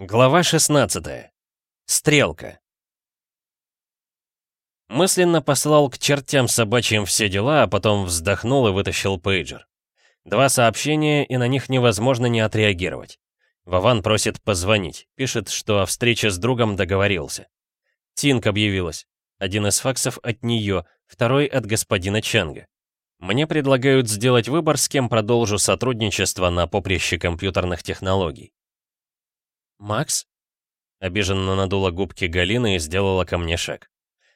Глава 16. Стрелка. Мысленно послал к чертям собачьим все дела, а потом вздохнул и вытащил пейджер. Два сообщения, и на них невозможно не отреагировать. Вован просит позвонить, пишет, что о встрече с другом договорился. Тинк объявилась. Один из факсов от нее, второй от господина Чанга. Мне предлагают сделать выбор, с кем продолжу сотрудничество на поприще компьютерных технологий. «Макс?» Обиженно надула губки Галина и сделала ко мне шаг.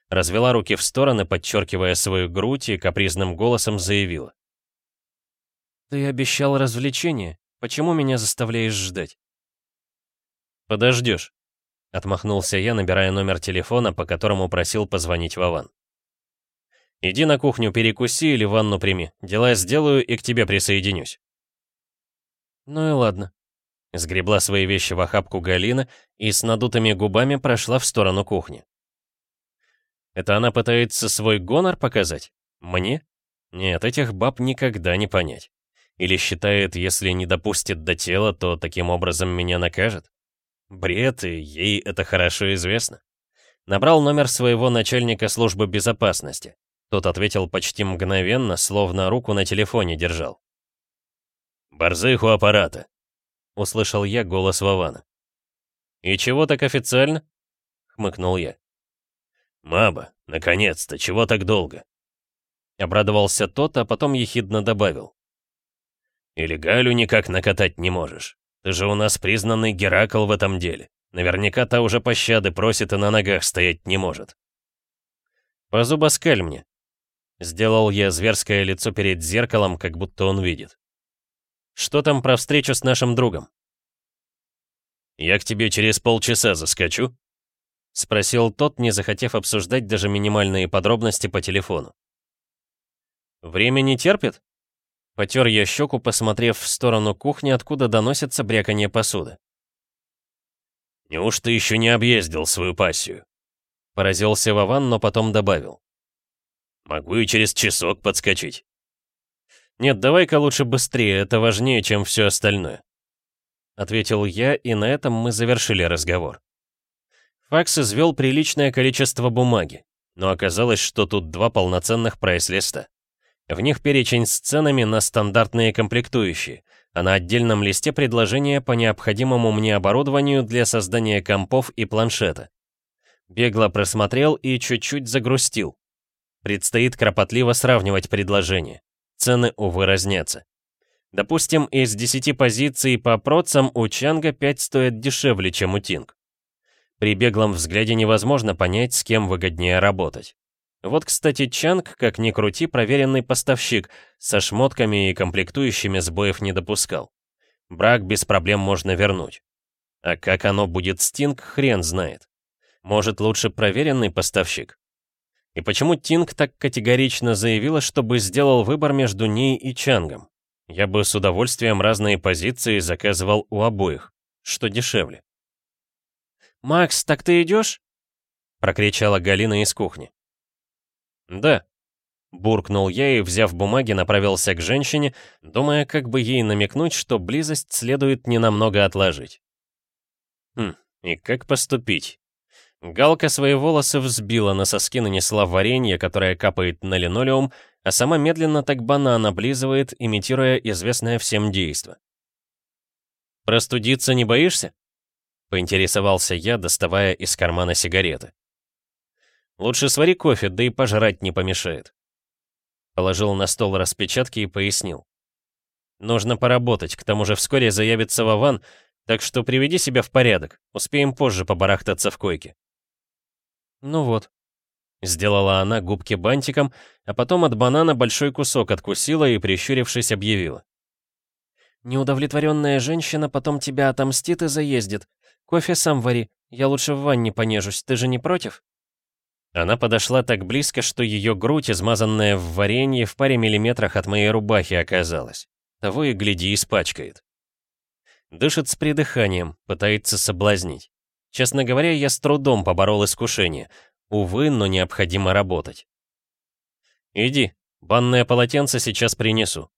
Развела руки в стороны, подчеркивая свою грудь и капризным голосом заявила. «Ты обещал развлечение. Почему меня заставляешь ждать?» «Подождешь», — отмахнулся я, набирая номер телефона, по которому просил позвонить Вован. «Иди на кухню перекуси или ванну прими. Дела сделаю и к тебе присоединюсь». «Ну и ладно», Сгребла свои вещи в охапку Галина и с надутыми губами прошла в сторону кухни. Это она пытается свой гонор показать? Мне? Нет, этих баб никогда не понять. Или считает, если не допустит до тела, то таким образом меня накажет? Бред, и ей это хорошо известно. Набрал номер своего начальника службы безопасности. Тот ответил почти мгновенно, словно руку на телефоне держал. «Борзых у аппарата. — услышал я голос Вована. «И чего так официально?» — хмыкнул я. «Маба, наконец-то, чего так долго?» Обрадовался тот, а потом ехидно добавил. «Или Галю никак накатать не можешь. Ты же у нас признанный Геракл в этом деле. Наверняка та уже пощады просит и на ногах стоять не может». «Позубоскаль мне». Сделал я зверское лицо перед зеркалом, как будто он видит. Что там про встречу с нашим другом?» «Я к тебе через полчаса заскочу?» — спросил тот, не захотев обсуждать даже минимальные подробности по телефону. «Время не терпит?» Потер я щеку, посмотрев в сторону кухни, откуда доносится бряканье посуды. «Неужто еще не объездил свою пассию?» Поразился Вован, но потом добавил. «Могу и через часок подскочить». «Нет, давай-ка лучше быстрее, это важнее, чем все остальное», — ответил я, и на этом мы завершили разговор. Факс извел приличное количество бумаги, но оказалось, что тут два полноценных прайс-листа. В них перечень с ценами на стандартные комплектующие, а на отдельном листе предложения по необходимому мне оборудованию для создания компов и планшета. Бегло просмотрел и чуть-чуть загрустил. Предстоит кропотливо сравнивать предложения цены, увы, разнятся. Допустим, из 10 позиций по процам у Чанга 5 стоит дешевле, чем у Тинг. При беглом взгляде невозможно понять, с кем выгоднее работать. Вот, кстати, Чанг, как ни крути, проверенный поставщик, со шмотками и комплектующими сбоев не допускал. Брак без проблем можно вернуть. А как оно будет с Тинг, хрен знает. Может, лучше проверенный поставщик? И почему Тинг так категорично заявила, чтобы сделал выбор между ней и Чангом? Я бы с удовольствием разные позиции заказывал у обоих. Что дешевле? «Макс, так ты идешь?» прокричала Галина из кухни. «Да», — буркнул я и, взяв бумаги, направился к женщине, думая, как бы ей намекнуть, что близость следует ненамного отложить. Хм, и как поступить? Галка свои волосы взбила, на соски нанесла варенье, которое капает на линолеум, а сама медленно так банан облизывает, имитируя известное всем действо. «Простудиться не боишься?» — поинтересовался я, доставая из кармана сигареты. «Лучше свари кофе, да и пожрать не помешает». Положил на стол распечатки и пояснил. «Нужно поработать, к тому же вскоре заявится Вован, так что приведи себя в порядок, успеем позже побарахтаться в койке». «Ну вот». Сделала она губки бантиком, а потом от банана большой кусок откусила и, прищурившись, объявила. «Неудовлетворенная женщина потом тебя отомстит и заездит. Кофе сам вари, я лучше в ванне понежусь, ты же не против?» Она подошла так близко, что ее грудь, измазанная в варенье, в паре миллиметрах от моей рубахи оказалась. Того и гляди, испачкает. Дышит с придыханием, пытается соблазнить. Честно говоря, я с трудом поборол искушение. Увы, но необходимо работать. «Иди, банное полотенце сейчас принесу».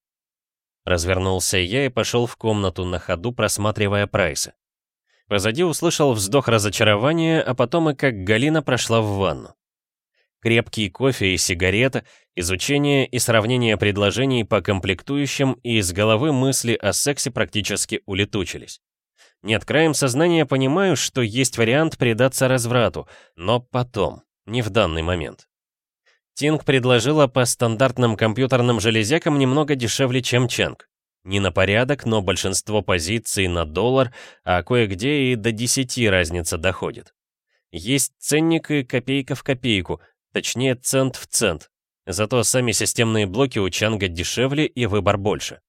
Развернулся я и пошел в комнату на ходу, просматривая прайсы. Позади услышал вздох разочарования, а потом и как Галина прошла в ванну. Крепкий кофе и сигарета, изучение и сравнение предложений по комплектующим и из головы мысли о сексе практически улетучились. Нет, краем сознания понимаю, что есть вариант предаться разврату, но потом, не в данный момент. Тинг предложила по стандартным компьютерным железякам немного дешевле, чем Ченг. Не на порядок, но большинство позиций на доллар, а кое-где и до 10 разница доходит. Есть ценник и копейка в копейку, точнее цент в цент. Зато сами системные блоки у Чанга дешевле и выбор больше.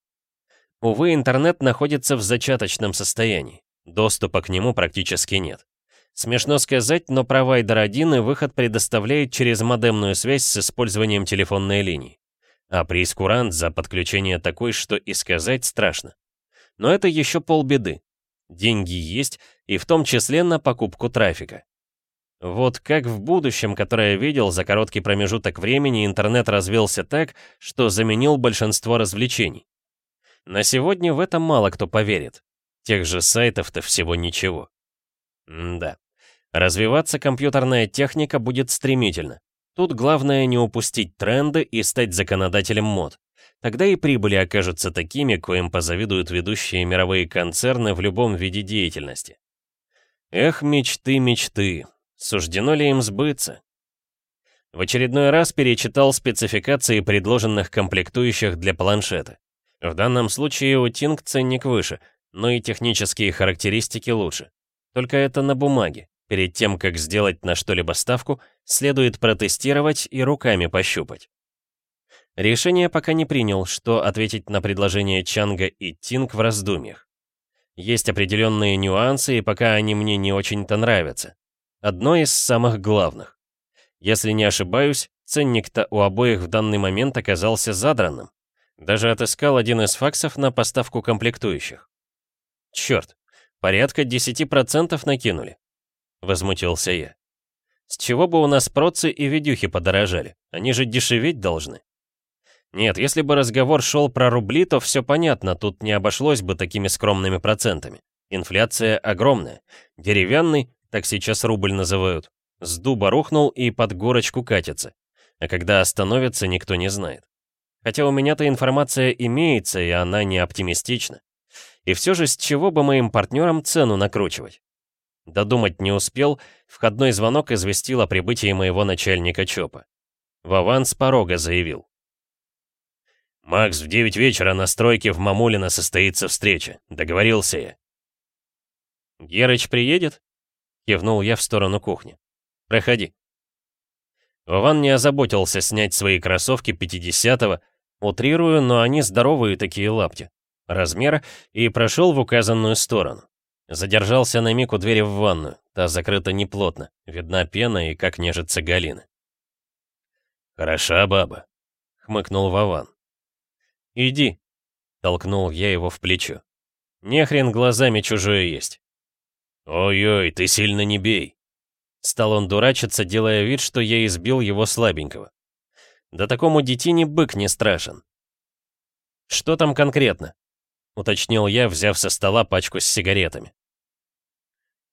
Увы, интернет находится в зачаточном состоянии. Доступа к нему практически нет. Смешно сказать, но провайдер один и выход предоставляет через модемную связь с использованием телефонной линии. А прейскурант за подключение такой, что и сказать страшно. Но это еще полбеды. Деньги есть, и в том числе на покупку трафика. Вот как в будущем, которое я видел, за короткий промежуток времени интернет развился так, что заменил большинство развлечений. На сегодня в это мало кто поверит. Тех же сайтов-то всего ничего. М да. Развиваться компьютерная техника будет стремительно. Тут главное не упустить тренды и стать законодателем мод. Тогда и прибыли окажутся такими, коим позавидуют ведущие мировые концерны в любом виде деятельности. Эх, мечты, мечты. Суждено ли им сбыться? В очередной раз перечитал спецификации предложенных комплектующих для планшета. В данном случае у Тинг ценник выше, но и технические характеристики лучше. Только это на бумаге. Перед тем, как сделать на что-либо ставку, следует протестировать и руками пощупать. Решение пока не принял, что ответить на предложение Чанга и Тинг в раздумьях. Есть определенные нюансы, и пока они мне не очень-то нравятся. Одно из самых главных. Если не ошибаюсь, ценник-то у обоих в данный момент оказался задранным. Даже отыскал один из факсов на поставку комплектующих. Черт, порядка 10% накинули. Возмутился я. С чего бы у нас процы и видюхи подорожали? Они же дешеветь должны. Нет, если бы разговор шел про рубли, то все понятно, тут не обошлось бы такими скромными процентами. Инфляция огромная. Деревянный, так сейчас рубль называют, с дуба рухнул и под горочку катится. А когда остановится, никто не знает. Хотя у меня-то информация имеется, и она не оптимистична. И все же с чего бы моим партнерам цену накручивать? Додумать не успел, входной звонок известил о прибытии моего начальника ЧОПа. Вован с порога заявил. «Макс, в девять вечера на стройке в Мамулино состоится встреча. Договорился я». «Герыч приедет?» — кивнул я в сторону кухни. «Проходи». Вован не озаботился снять свои кроссовки 50-го, утрирую, но они здоровые такие лапти, размера, и прошел в указанную сторону. Задержался на миг у двери в ванную. Та закрыта неплотно. Видна пена и как нежится Галина. «Хороша баба», — хмыкнул Вован. «Иди», — толкнул я его в плечо. «Нехрен глазами чужое есть». «Ой-ой, ты сильно не бей», — стал он дурачиться, делая вид, что я избил его слабенького. «Да такому детине бык не страшен». «Что там конкретно?» — уточнил я, взяв со стола пачку с сигаретами.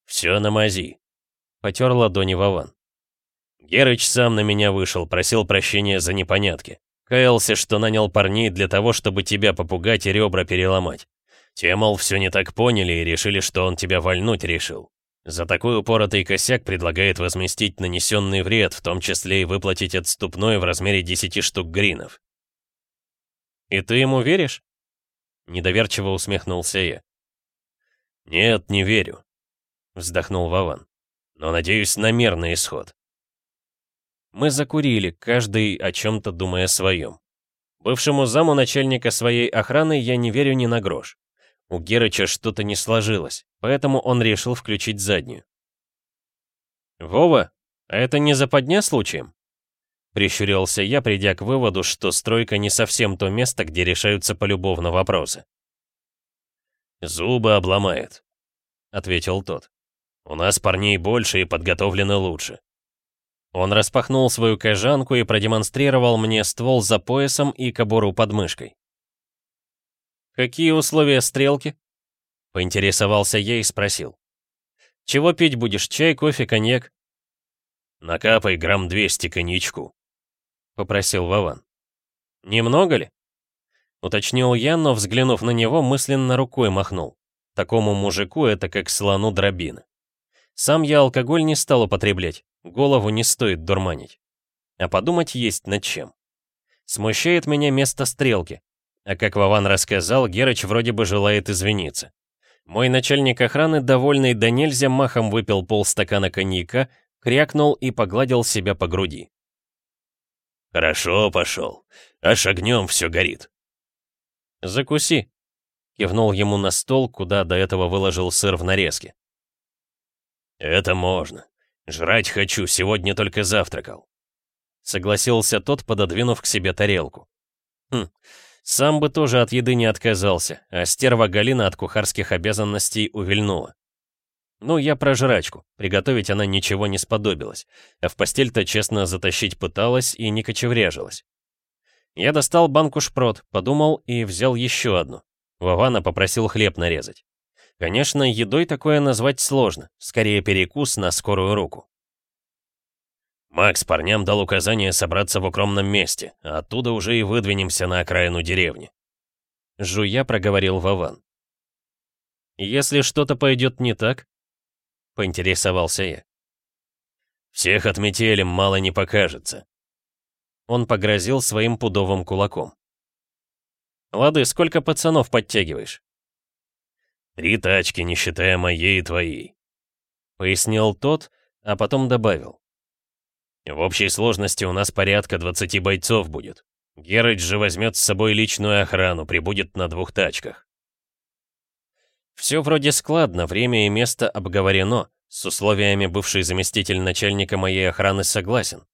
«Все на мази», — потер ладони Вован. Герыч сам на меня вышел, просил прощения за непонятки. Каялся, что нанял парней для того, чтобы тебя попугать и ребра переломать. Те, мол, все не так поняли и решили, что он тебя вольнуть решил. За такой упоротый косяк предлагает возместить нанесенный вред, в том числе и выплатить отступной в размере 10 штук гринов. «И ты ему веришь?» Недоверчиво усмехнулся я. «Нет, не верю», — вздохнул Вован. «Но надеюсь на мирный исход». Мы закурили, каждый о чем-то думая своем. Бывшему заму начальника своей охраны я не верю ни на грош. У Герыча что-то не сложилось, поэтому он решил включить заднюю. «Вова, а это не западня случаем?» Прищурился я, придя к выводу, что стройка не совсем то место, где решаются полюбовно вопросы. «Зубы обломает», — ответил тот. «У нас парней больше и подготовлены лучше». Он распахнул свою кожанку и продемонстрировал мне ствол за поясом и кобуру под мышкой. «Какие условия стрелки?» — поинтересовался я и спросил. Чего пить будешь, чай, кофе, коньяк?» «Накапай грамм 200 коньячку», — попросил Вован. «Немного ли?» Уточнил я, но, взглянув на него, мысленно рукой махнул. Такому мужику это как слону дробина. Сам я алкоголь не стал употреблять, голову не стоит дурманить. А подумать есть над чем. Смущает меня место стрелки. А как Вован рассказал, Герыч вроде бы желает извиниться. Мой начальник охраны, довольный до нельзя, махом выпил полстакана коньяка, крякнул и погладил себя по груди. «Хорошо пошел. Аж огнем все горит». «Закуси», — кивнул ему на стол, куда до этого выложил сыр в нарезке. «Это можно. Жрать хочу, сегодня только завтракал». Согласился тот, пододвинув к себе тарелку. Хм, сам бы тоже от еды не отказался, а стерва Галина от кухарских обязанностей увильнула. Ну, я про жрачку. Приготовить она ничего не сподобилась. А в постель-то честно затащить пыталась и не кочевряжилась. Я достал банку шпрот, подумал и взял еще одну. Вована попросил хлеб нарезать. Конечно, едой такое назвать сложно, скорее перекус на скорую руку. Макс парням дал указание собраться в укромном месте, а оттуда уже и выдвинемся на окраину деревни. Жуя проговорил Вован. «Если что-то пойдет не так?» — поинтересовался я. «Всех отметелем мало не покажется». Он погрозил своим пудовым кулаком. «Лады, сколько пацанов подтягиваешь?» «Три тачки, не считая моей и твоей», — пояснил тот, а потом добавил. «В общей сложности у нас порядка 20 бойцов будет. Герыч же возьмет с собой личную охрану, прибудет на двух тачках». Все вроде складно, время и место обговорено. С условиями бывший заместитель начальника моей охраны согласен.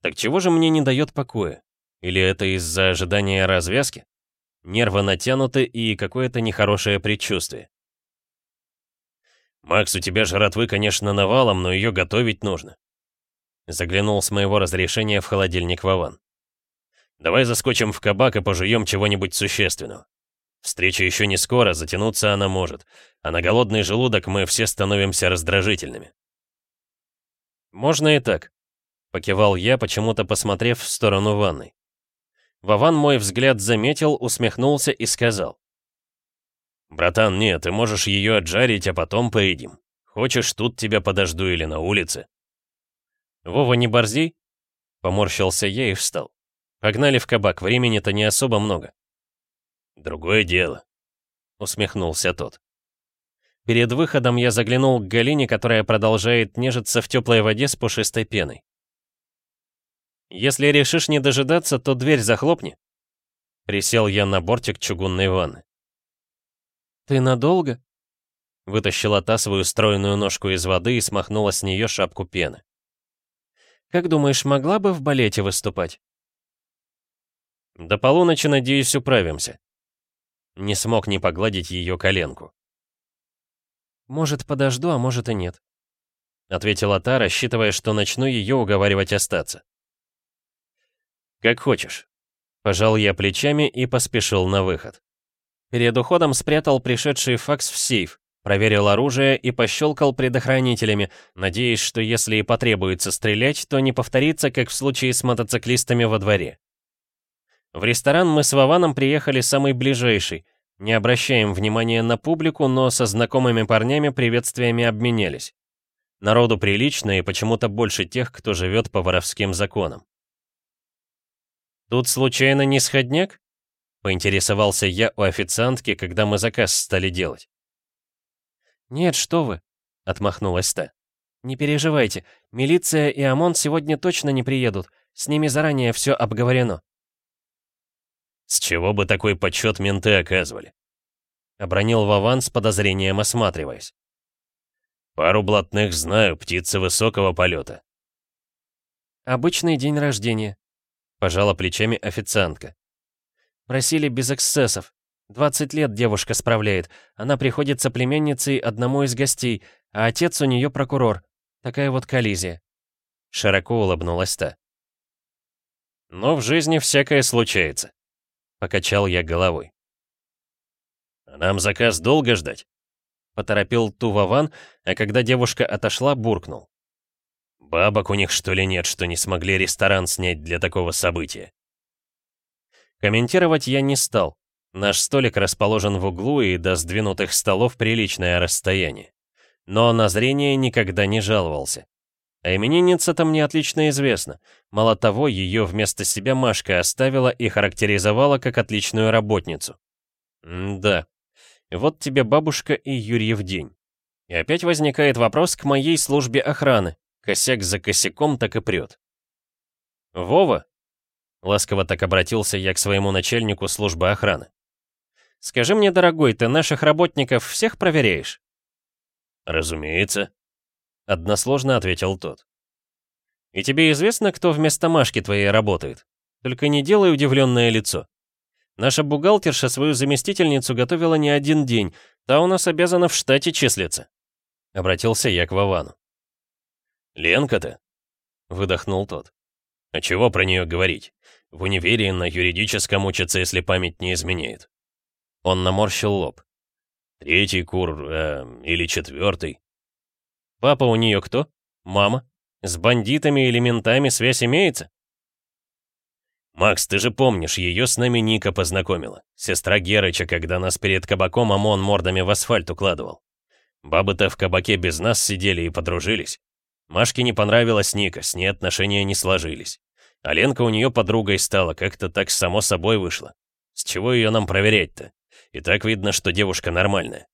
Так чего же мне не дает покоя? Или это из-за ожидания развязки? Нервы натянуты и какое-то нехорошее предчувствие. «Макс, у тебя жратвы, конечно, навалом, но ее готовить нужно». Заглянул с моего разрешения в холодильник Вован. «Давай заскочим в кабак и пожуем чего-нибудь существенного. Встреча еще не скоро, затянуться она может, а на голодный желудок мы все становимся раздражительными. «Можно и так», — покивал я, почему-то посмотрев в сторону ванной. Вован мой взгляд заметил, усмехнулся и сказал. «Братан, нет, ты можешь ее отжарить, а потом поедим. Хочешь, тут тебя подожду или на улице?» «Вова, не борзи?» Поморщился я и встал. «Погнали в кабак, времени-то не особо много». «Другое дело», — усмехнулся тот. Перед выходом я заглянул к Галине, которая продолжает нежиться в теплой воде с пушистой пеной. «Если решишь не дожидаться, то дверь захлопни». Присел я на бортик чугунной ванны. «Ты надолго?» Вытащила та свою стройную ножку из воды и смахнула с нее шапку пены. «Как думаешь, могла бы в балете выступать?» «До полуночи, надеюсь, управимся», не смог не погладить ее коленку. «Может, подожду, а может и нет», — ответила та, рассчитывая, что начну ее уговаривать остаться. «Как хочешь». Пожал я плечами и поспешил на выход. Перед уходом спрятал пришедший факс в сейф, проверил оружие и пощелкал предохранителями, надеясь, что если и потребуется стрелять, то не повторится, как в случае с мотоциклистами во дворе. В ресторан мы с Вованом приехали самый ближайший. Не обращаем внимания на публику, но со знакомыми парнями приветствиями обменялись. Народу прилично и почему-то больше тех, кто живет по воровским законам. «Тут случайно не сходняк?» — поинтересовался я у официантки, когда мы заказ стали делать. «Нет, что вы», — отмахнулась та. «Не переживайте, милиция и ОМОН сегодня точно не приедут, с ними заранее все обговорено». «С чего бы такой почет менты оказывали?» Обронил Вован с подозрением осматриваясь. «Пару блатных знаю, птицы высокого полета». «Обычный день рождения», — пожала плечами официантка. «Просили без эксцессов. 20 лет девушка справляет. Она приходится племянницей одному из гостей, а отец у нее прокурор. Такая вот коллизия». Широко улыбнулась та. «Но в жизни всякое случается», Покачал я головой. «А нам заказ долго ждать?» Поторопил ту Вован, а когда девушка отошла, буркнул. Бабок у них что ли нет, что не смогли ресторан снять для такого события? Комментировать я не стал. Наш столик расположен в углу и до сдвинутых столов приличное расстояние. Но на зрение никогда не жаловался. А именинница-то мне отлично известна. Мало того, ее вместо себя Машка оставила и характеризовала как отличную работницу. М да. Вот тебе бабушка и Юрьев день. И опять возникает вопрос к моей службе охраны. Косяк за косяком так и прет. «Вова?» Ласково так обратился я к своему начальнику службы охраны. «Скажи мне, дорогой, ты наших работников всех проверяешь?» «Разумеется», — односложно ответил тот. «И тебе известно, кто вместо Машки твоей работает? Только не делай удивленное лицо. Наша бухгалтерша свою заместительницу готовила не один день, та у нас обязана в штате числиться». Обратился я к Вовану. «Ленка-то?» — выдохнул тот. «А чего про нее говорить? В универе на юридическом учатся, если память не изменяет». Он наморщил лоб. «Третий кур, э, или четвертый?» «Папа у нее кто? Мама? С бандитами или ментами связь имеется?» «Макс, ты же помнишь, ее с нами Ника познакомила. Сестра Герыча, когда нас перед кабаком ОМОН мордами в асфальт укладывал. Бабы-то в кабаке без нас сидели и подружились. Машке не понравилась Ника, с ней отношения не сложились. А Ленка у нее подругой стала, как-то так само собой вышло. С чего ее нам проверять-то? И так видно, что девушка нормальная.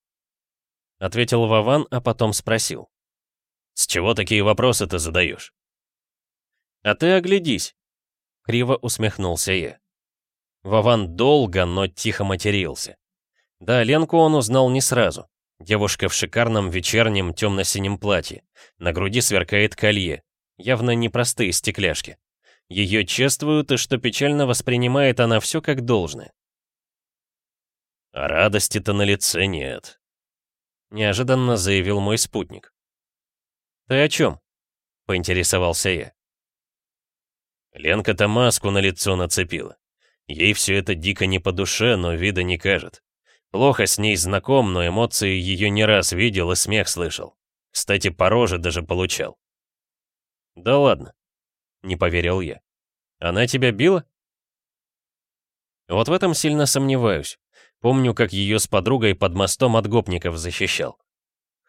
Ответил Вован, а потом спросил. С чего такие вопросы ты задаешь? А ты оглядись. Криво усмехнулся я. Вован долго, но тихо матерился. Да, Ленку он узнал не сразу. Девушка в шикарном вечернем темно-синем платье. На груди сверкает колье. Явно непростые стекляшки. Ее чествуют, и что печально воспринимает она все как должное. А радости-то на лице нет. Неожиданно заявил мой спутник. «Ты о чем?» — поинтересовался я. Ленка-то маску на лицо нацепила. Ей все это дико не по душе, но вида не кажет. Плохо с ней знаком, но эмоции ее не раз видел и смех слышал. Кстати, по роже даже получал. «Да ладно», — не поверил я. «Она тебя била?» Вот в этом сильно сомневаюсь. Помню, как ее с подругой под мостом от гопников защищал.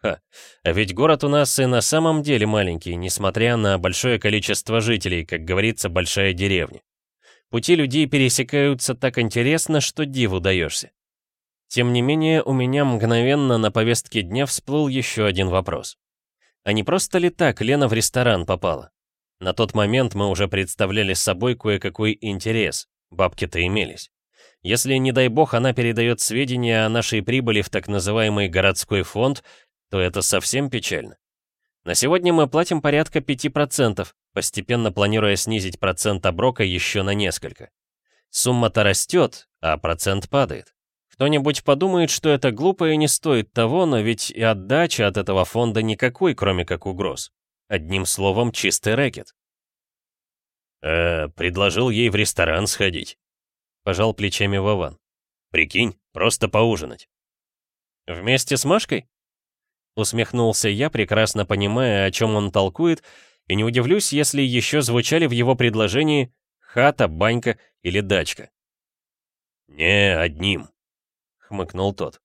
Ха, а ведь город у нас и на самом деле маленький, несмотря на большое количество жителей, как говорится, большая деревня. Пути людей пересекаются так интересно, что диву даешься. Тем не менее, у меня мгновенно на повестке дня всплыл еще один вопрос. А не просто ли так Лена в ресторан попала? На тот момент мы уже представляли с собой кое-какой интерес, бабки-то имелись. Если, не дай бог, она передает сведения о нашей прибыли в так называемый городской фонд, то это совсем печально. На сегодня мы платим порядка 5%, постепенно планируя снизить процент оброка еще на несколько. Сумма-то растет, а процент падает. Кто-нибудь подумает, что это глупо и не стоит того, но ведь и отдача от этого фонда никакой, кроме как угроз. Одним словом, чистый рэкет. «Э, предложил ей в ресторан сходить», — пожал плечами Вован. «Прикинь, просто поужинать». «Вместе с Машкой?» Усмехнулся я, прекрасно понимая, о чем он толкует, и не удивлюсь, если еще звучали в его предложении хата, банька или дачка. «Не одним», хмыкнул тот.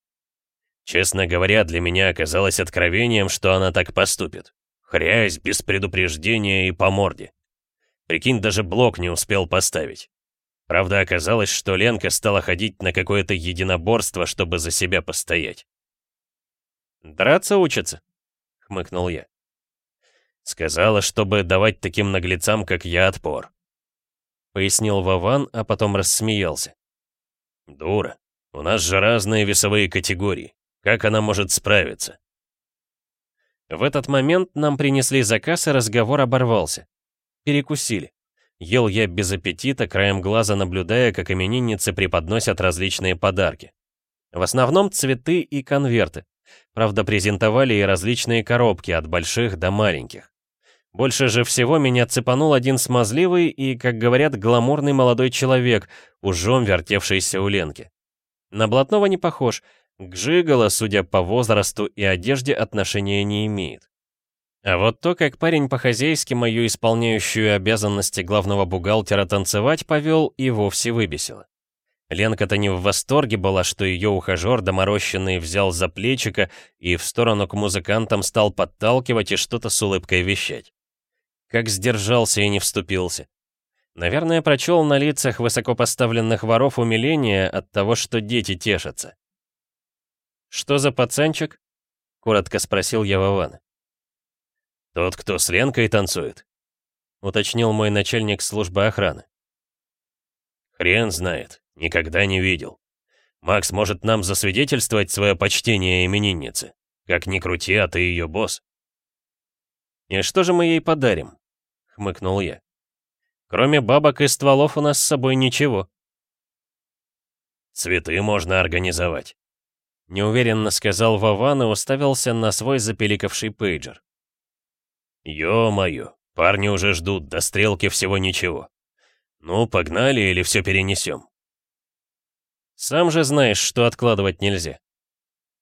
Честно говоря, для меня оказалось откровением, что она так поступит. Хрясь, без предупреждения и по морде. Прикинь, даже блок не успел поставить. Правда, оказалось, что Ленка стала ходить на какое-то единоборство, чтобы за себя постоять. «Драться учится?» — хмыкнул я. «Сказала, чтобы давать таким наглецам, как я, отпор», — пояснил Вован, а потом рассмеялся. «Дура. У нас же разные весовые категории. Как она может справиться? В этот момент нам принесли заказ, и разговор оборвался. Перекусили. Ел я без аппетита, краем глаза наблюдая, как именинницы преподносят различные подарки. В основном цветы и конверты. Правда, презентовали и различные коробки, от больших до маленьких. Больше же всего меня цепанул один смазливый и, как говорят, гламурный молодой человек, ужом вертевшийся у Ленки. На блатного не похож, К Жиголо, судя по возрасту и одежде, отношения не имеет. А вот то, как парень по-хозяйски мою исполняющую обязанности главного бухгалтера танцевать повел, и вовсе выбесило. Ленка-то не в восторге была, что ее ухажер доморощенный взял за плечика и в сторону к музыкантам стал подталкивать и что-то с улыбкой вещать. Как сдержался и не вступился. Наверное, прочел на лицах высокопоставленных воров умиление от того, что дети тешатся. «Что за пацанчик?» — коротко спросил я Вована. «Тот, кто с Ленкой танцует», — уточнил мой начальник службы охраны. «Хрен знает, никогда не видел. Макс может нам засвидетельствовать свое почтение имениннице. Как ни крути, а ты ее босс». «И что же мы ей подарим?» — хмыкнул я. «Кроме бабок и стволов у нас с собой ничего». «Цветы можно организовать», — неуверенно сказал Вован и уставился на свой запеликавший пейджер. «Ё-моё, парни уже ждут, до стрелки всего ничего. Ну, погнали или все перенесем?» «Сам же знаешь, что откладывать нельзя».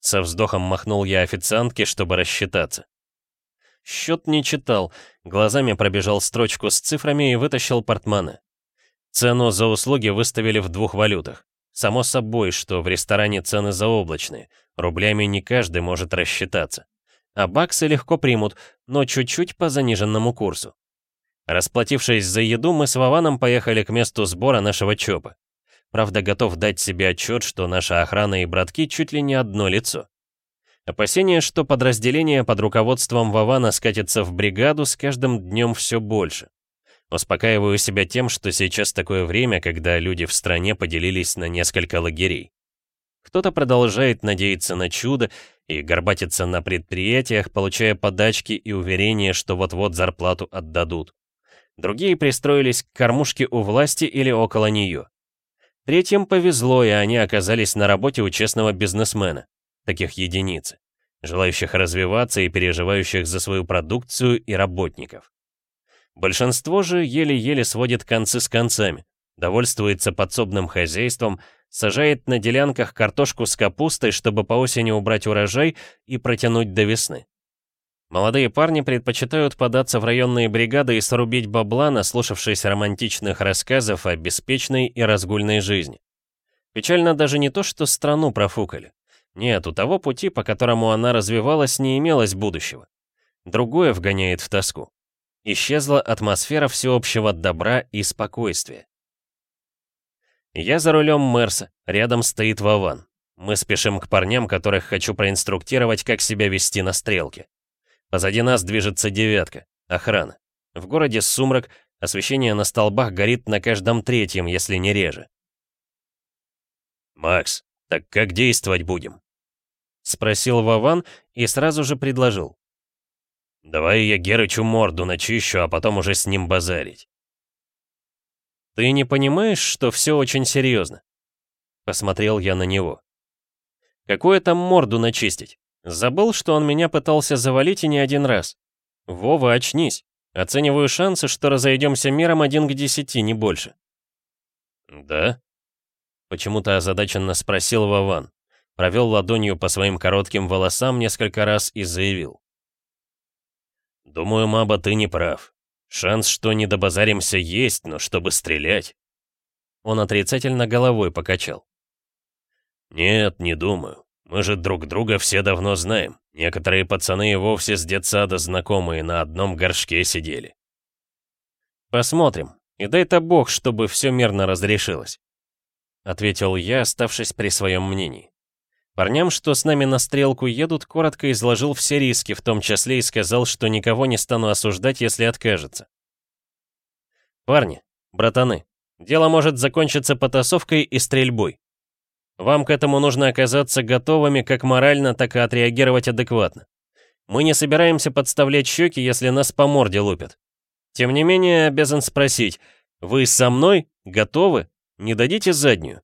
Со вздохом махнул я официантке, чтобы рассчитаться. Счет не читал, глазами пробежал строчку с цифрами и вытащил портманы. Цену за услуги выставили в двух валютах. Само собой, что в ресторане цены заоблачные, рублями не каждый может рассчитаться. А баксы легко примут, но чуть-чуть по заниженному курсу. Расплатившись за еду, мы с Вованом поехали к месту сбора нашего ЧОПа. Правда, готов дать себе отчет, что наша охрана и братки чуть ли не одно лицо. Опасение, что подразделение под руководством Вована скатится в бригаду, с каждым днем все больше. Успокаиваю себя тем, что сейчас такое время, когда люди в стране поделились на несколько лагерей. Кто-то продолжает надеяться на чудо и горбатиться на предприятиях, получая подачки и уверения, что вот-вот зарплату отдадут. Другие пристроились к кормушке у власти или около нее. Третьим повезло, и они оказались на работе у честного бизнесмена. Таких единицы. Желающих развиваться и переживающих за свою продукцию и работников. Большинство же еле-еле сводит концы с концами, довольствуется подсобным хозяйством, сажает на делянках картошку с капустой, чтобы по осени убрать урожай и протянуть до весны. Молодые парни предпочитают податься в районные бригады и срубить бабла, наслушавшись романтичных рассказов о беспечной и разгульной жизни. Печально даже не то, что страну профукали. Нет, у того пути, по которому она развивалась, не имелось будущего. Другое вгоняет в тоску. Исчезла атмосфера всеобщего добра и спокойствия. Я за рулем Мерса, рядом стоит Вован. Мы спешим к парням, которых хочу проинструктировать, как себя вести на стрелке. Позади нас движется девятка, охрана. В городе сумрак, освещение на столбах горит на каждом третьем, если не реже. «Макс, так как действовать будем?» Спросил Вован и сразу же предложил. Давай я Герычу морду начищу, а потом уже с ним базарить. Ты не понимаешь, что все очень серьезно? Посмотрел я на него. Какое там морду начистить? Забыл, что он меня пытался завалить и не один раз. Вова, очнись. Оцениваю шансы, что разойдемся миром один к десяти, не больше. Да? Почему-то озадаченно спросил Вован. Провел ладонью по своим коротким волосам несколько раз и заявил. «Думаю, Маба, ты не прав. Шанс, что не добазаримся, есть, но чтобы стрелять...» Он отрицательно головой покачал. «Нет, не думаю. Мы же друг друга все давно знаем. Некоторые пацаны и вовсе с детсада знакомые на одном горшке сидели». «Посмотрим. И дай-то бог, чтобы все мирно разрешилось», — ответил я, оставшись при своем мнении. Парням, что с нами на стрелку едут, коротко изложил все риски, в том числе и сказал, что никого не стану осуждать, если откажется. Парни, братаны, дело может закончиться потасовкой и стрельбой. Вам к этому нужно оказаться готовыми как морально, так и отреагировать адекватно. Мы не собираемся подставлять щеки, если нас по морде лупят. Тем не менее, обязан спросить, вы со мной готовы? Не дадите заднюю?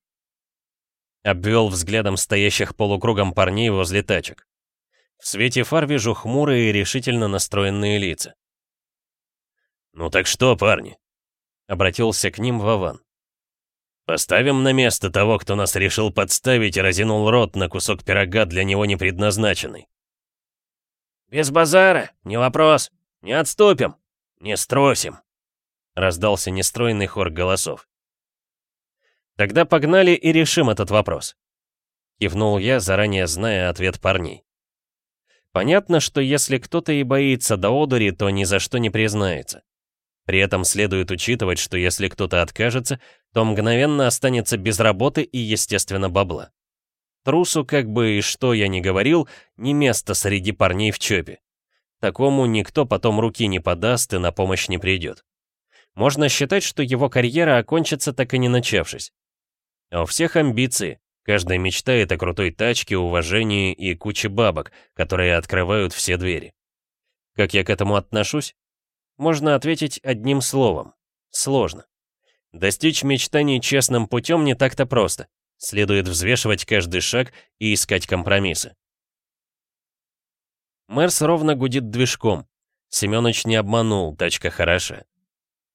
Обвел взглядом стоящих полукругом парней возле тачек. В свете фар вижу хмурые и решительно настроенные лица. «Ну так что, парни?» — обратился к ним Вован. Поставим на место того, кто нас решил подставить и разинул рот на кусок пирога для него не предназначенный. «Без базара, не вопрос. Не отступим, не струсим», — раздался нестройный хор голосов. «Тогда погнали и решим этот вопрос», — кивнул я, заранее зная ответ парней. Понятно, что если кто-то и боится до одури, то ни за что не признается. При этом следует учитывать, что если кто-то откажется, то мгновенно останется без работы и, естественно, бабла. Трусу, как бы и что я ни говорил, не место среди парней в чопе. Такому никто потом руки не подаст и на помощь не придет. Можно считать, что его карьера окончится так и не начавшись. А у всех амбиции, Каждый мечтает о крутой тачке, уважении и куче бабок, которые открывают все двери. Как я к этому отношусь? Можно ответить одним словом. Сложно. Достичь мечтаний честным путем не так-то просто. Следует взвешивать каждый шаг и искать компромиссы. Мерс ровно гудит движком. Семёныч не обманул, тачка хороша.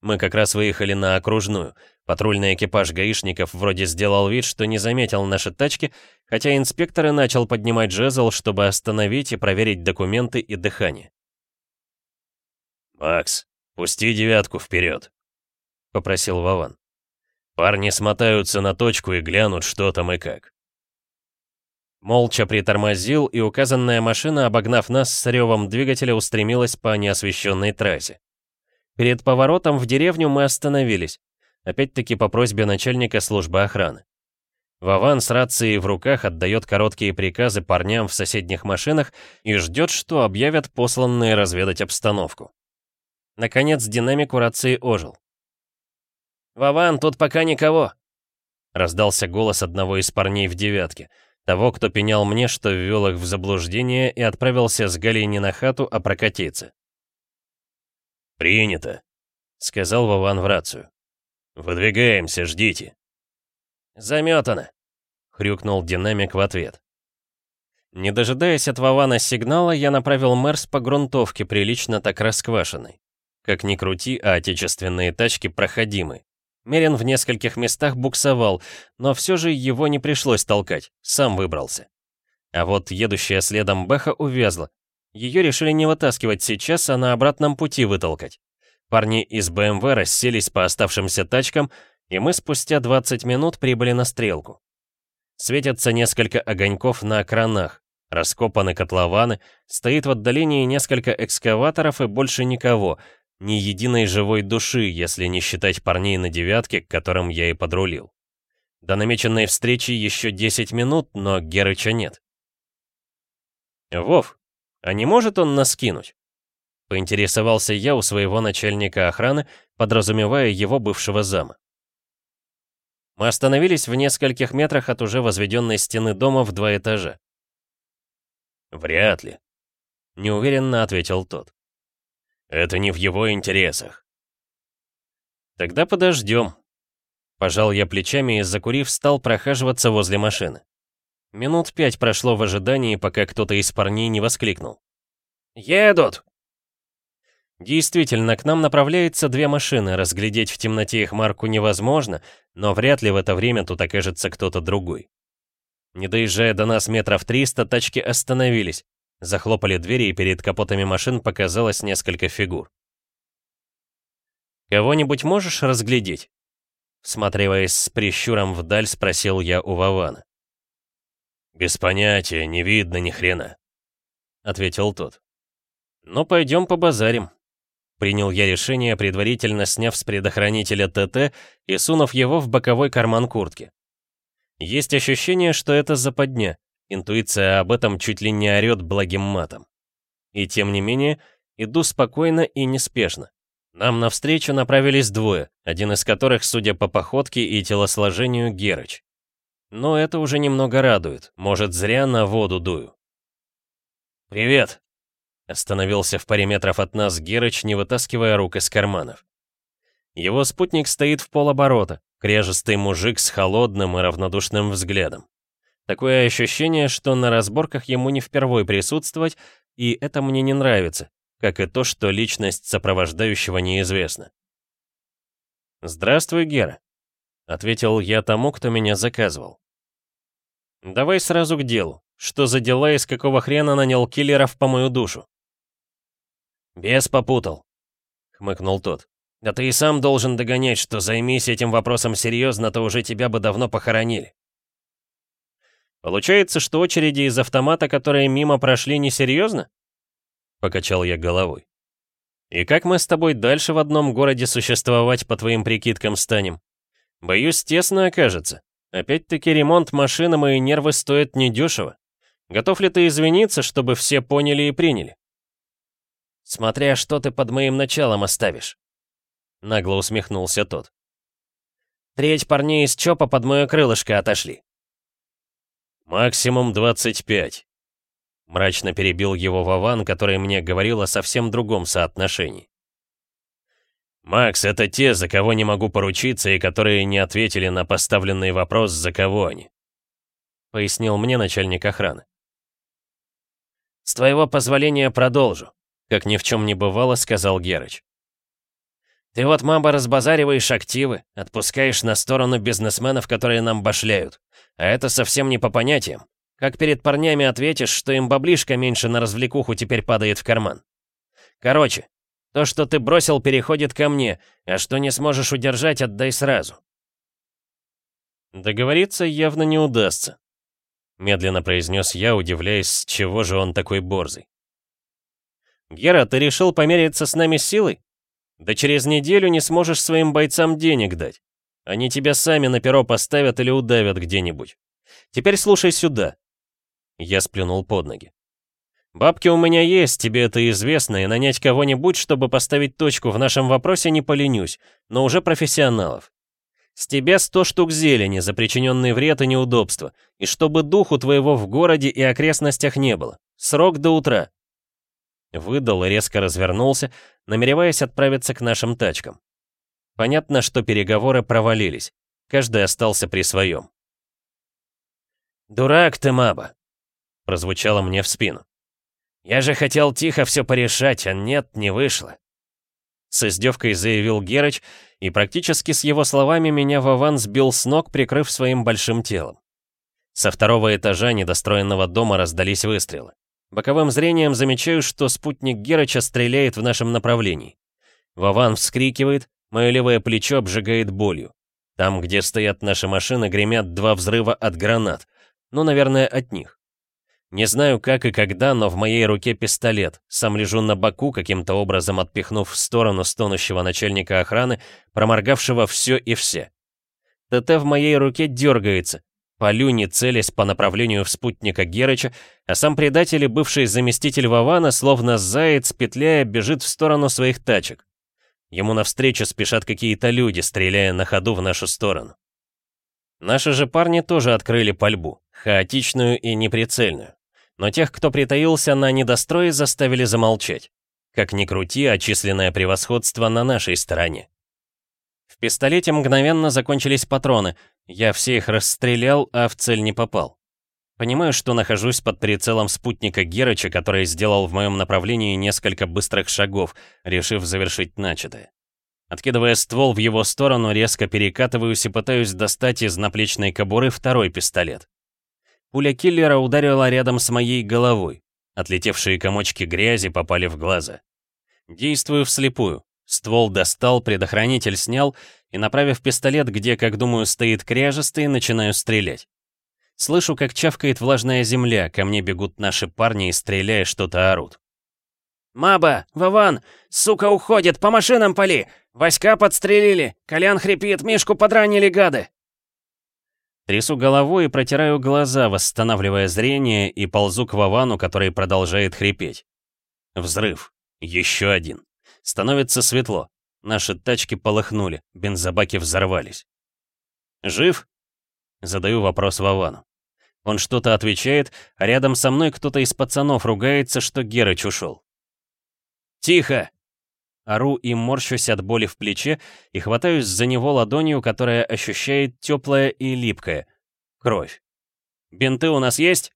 Мы как раз выехали на окружную. Патрульный экипаж гаишников вроде сделал вид, что не заметил наши тачки, хотя инспектор и начал поднимать жезл, чтобы остановить и проверить документы и дыхание. «Макс, пусти девятку вперед», — попросил Вован. «Парни смотаются на точку и глянут, что там и как». Молча притормозил, и указанная машина, обогнав нас с ревом двигателя, устремилась по неосвещенной трассе. Перед поворотом в деревню мы остановились. Опять-таки по просьбе начальника службы охраны. Вован с рацией в руках отдает короткие приказы парням в соседних машинах и ждет, что объявят посланные разведать обстановку. Наконец динамик у рации ожил. «Вован, тут пока никого!» Раздался голос одного из парней в девятке, того, кто пенял мне, что ввел их в заблуждение и отправился с Галей не на хату, а прокатиться. «Принято», — сказал Вован в рацию. «Выдвигаемся, ждите». «Заметано», — хрюкнул динамик в ответ. Не дожидаясь от Вована сигнала, я направил Мерс по грунтовке, прилично так расквашенной. Как ни крути, а отечественные тачки проходимы. Мерин в нескольких местах буксовал, но все же его не пришлось толкать, сам выбрался. А вот едущая следом Бэха увязла. Ее решили не вытаскивать сейчас, а на обратном пути вытолкать. Парни из БМВ расселись по оставшимся тачкам, и мы спустя 20 минут прибыли на стрелку. Светятся несколько огоньков на кранах, раскопаны котлованы, стоит в отдалении несколько экскаваторов и больше никого, ни единой живой души, если не считать парней на девятке, к которым я и подрулил. До намеченной встречи еще 10 минут, но Герыча нет. «Вов, а не может он нас кинуть?» Поинтересовался я у своего начальника охраны, подразумевая его бывшего зама. Мы остановились в нескольких метрах от уже возведенной стены дома в два этажа. «Вряд ли», — неуверенно ответил тот. «Это не в его интересах». «Тогда подождем». Пожал я плечами и, закурив, стал прохаживаться возле машины. Минут пять прошло в ожидании, пока кто-то из парней не воскликнул. «Едут!» Действительно, к нам направляется две машины, разглядеть в темноте их марку невозможно, но вряд ли в это время тут окажется кто-то другой. Не доезжая до нас метров 300, тачки остановились. Захлопали двери, и перед капотами машин показалось несколько фигур. «Кого-нибудь можешь разглядеть?» Всматриваясь с прищуром вдаль, спросил я у Вована. «Без понятия, не видно ни хрена», — ответил тот. «Ну, пойдем побазарим», Принял я решение, предварительно сняв с предохранителя ТТ и сунув его в боковой карман куртки. Есть ощущение, что это западня. Интуиция об этом чуть ли не орёт благим матом. И тем не менее, иду спокойно и неспешно. Нам навстречу направились двое, один из которых, судя по походке и телосложению, Герыч. Но это уже немного радует, может, зря на воду дую. «Привет!» Остановился в паре метров от нас Герыч, не вытаскивая рук из карманов. Его спутник стоит в полоборота, кряжестый мужик с холодным и равнодушным взглядом. Такое ощущение, что на разборках ему не впервой присутствовать, и это мне не нравится, как и то, что личность сопровождающего неизвестна. «Здравствуй, Гера», — ответил я тому, кто меня заказывал. «Давай сразу к делу. Что за дела и с какого хрена нанял киллеров по мою душу?» «Бес попутал», — хмыкнул тот. «Да ты и сам должен догонять, что займись этим вопросом серьезно, то уже тебя бы давно похоронили». «Получается, что очереди из автомата, которые мимо прошли, несерьезно?» Покачал я головой. «И как мы с тобой дальше в одном городе существовать, по твоим прикидкам, станем? Боюсь, тесно окажется. Опять-таки ремонт машины мои нервы стоят недешево. Готов ли ты извиниться, чтобы все поняли и приняли?» «Смотря что ты под моим началом оставишь», — нагло усмехнулся тот. «Треть парней из ЧОПа под мое крылышко отошли. «Максимум 25», — мрачно перебил его Вован, который мне говорил о совсем другом соотношении. «Макс, это те, за кого не могу поручиться и которые не ответили на поставленный вопрос, за кого они», — пояснил мне начальник охраны. «С твоего позволения продолжу», — как ни в чем не бывало, сказал Герыч. «Ты вот, мамба, разбазариваешь активы, отпускаешь на сторону бизнесменов, которые нам башляют. А это совсем не по понятиям. Как перед парнями ответишь, что им баблишка меньше на развлекуху теперь падает в карман? Короче, то, что ты бросил, переходит ко мне, а что не сможешь удержать, отдай сразу. Договориться явно не удастся. Медленно произнес я, удивляясь, с чего же он такой борзый. «Гера, ты решил помериться с нами силой? Да через неделю не сможешь своим бойцам денег дать. Они тебя сами на перо поставят или удавят где-нибудь. Теперь слушай сюда». Я сплюнул под ноги. «Бабки у меня есть, тебе это известно, и нанять кого-нибудь, чтобы поставить точку в нашем вопросе, не поленюсь, но уже профессионалов. С тебя сто штук зелени за причиненный вред и неудобства, и чтобы духу твоего в городе и окрестностях не было. Срок до утра». Выдал резко развернулся, намереваясь отправиться к нашим тачкам. Понятно, что переговоры провалились. Каждый остался при своем. «Дурак ты, Маба!» Прозвучало мне в спину. «Я же хотел тихо все порешать, а нет, не вышло». С издевкой заявил Герыч, и практически с его словами меня Вован сбил с ног, прикрыв своим большим телом. Со второго этажа недостроенного дома раздались выстрелы. Боковым зрением замечаю, что спутник Герыча стреляет в нашем направлении. Вован вскрикивает, Мое левое плечо обжигает болью. Там, где стоят наши машины, гремят два взрыва от гранат. Ну, наверное, от них. Не знаю, как и когда, но в моей руке пистолет. Сам лежу на боку, каким-то образом отпихнув в сторону стонущего начальника охраны, проморгавшего все и все. ТТ в моей руке дергается. Полю, не целясь по направлению в спутника Герыча, а сам предатель и бывший заместитель Вавана, словно заяц, петляя, бежит в сторону своих тачек. Ему навстречу спешат какие-то люди, стреляя на ходу в нашу сторону. Наши же парни тоже открыли пальбу, хаотичную и неприцельную. Но тех, кто притаился на недострое, заставили замолчать. Как ни крути, отчисленное превосходство на нашей стороне. В пистолете мгновенно закончились патроны, я все их расстрелял, а в цель не попал. Понимаю, что нахожусь под прицелом спутника Герыча, который сделал в моем направлении несколько быстрых шагов, решив завершить начатое. Откидывая ствол в его сторону, резко перекатываюсь и пытаюсь достать из наплечной кобуры второй пистолет. Пуля киллера ударила рядом с моей головой. Отлетевшие комочки грязи попали в глаза. Действую вслепую. Ствол достал, предохранитель снял и, направив пистолет, где, как думаю, стоит кряжестый, начинаю стрелять. Слышу, как чавкает влажная земля, ко мне бегут наши парни и, стреляя, что-то орут. «Маба! Вован! Сука уходит! По машинам пали! Васька подстрелили! Колян хрипит! Мишку подранили гады!» Трясу головой и протираю глаза, восстанавливая зрение, и ползу к Вовану, который продолжает хрипеть. Взрыв. Еще один. Становится светло. Наши тачки полыхнули, бензобаки взорвались. «Жив?» Задаю вопрос Вовану. Он что-то отвечает, а рядом со мной кто-то из пацанов ругается, что Герыч ушел. «Тихо!» Ору и морщусь от боли в плече и хватаюсь за него ладонью, которая ощущает теплое и липкое. Кровь. «Бинты у нас есть?»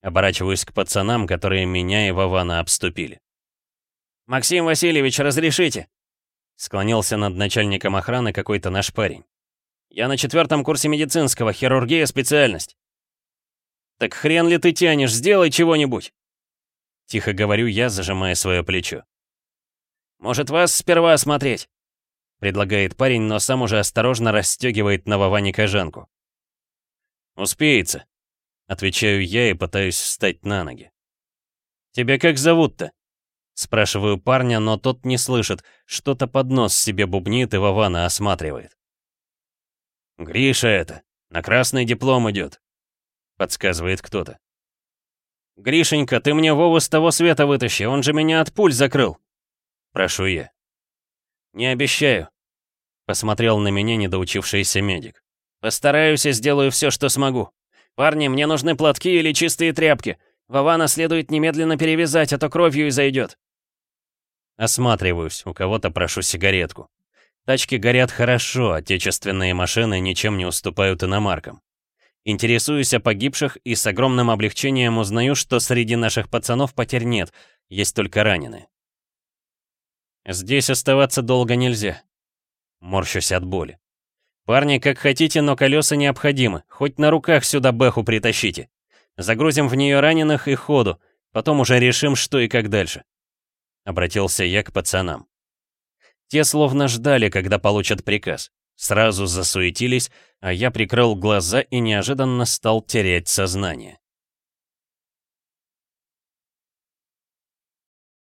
Оборачиваюсь к пацанам, которые меня и Вована обступили. «Максим Васильевич, разрешите?» Склонился над начальником охраны какой-то наш парень. Я на четвертом курсе медицинского, хирургия специальность. Так хрен ли ты тянешь, сделай чего-нибудь. Тихо говорю я, зажимая свое плечо. Может, вас сперва осмотреть? Предлагает парень, но сам уже осторожно расстегивает на Воване кожанку. «Успеется», — отвечаю я и пытаюсь встать на ноги. «Тебя как зовут-то?» Спрашиваю парня, но тот не слышит, что-то под нос себе бубнит и Вована осматривает. «Гриша это, на красный диплом идет», — подсказывает кто-то. «Гришенька, ты мне Вову с того света вытащи, он же меня от пуль закрыл!» Прошу я. «Не обещаю», — посмотрел на меня недоучившийся медик. «Постараюсь и сделаю все, что смогу. Парни, мне нужны платки или чистые тряпки. Вована следует немедленно перевязать, а то кровью и зайдет. Осматриваюсь, у кого-то прошу сигаретку. Тачки горят хорошо, отечественные машины ничем не уступают иномаркам. Интересуюсь о погибших и с огромным облегчением узнаю, что среди наших пацанов потерь нет, есть только раненые. Здесь оставаться долго нельзя. Морщусь от боли. Парни, как хотите, но колеса необходимы. Хоть на руках сюда Бэху притащите. Загрузим в нее раненых и ходу. Потом уже решим, что и как дальше. Обратился я к пацанам. Те словно ждали, когда получат приказ. Сразу засуетились, а я прикрыл глаза и неожиданно стал терять сознание.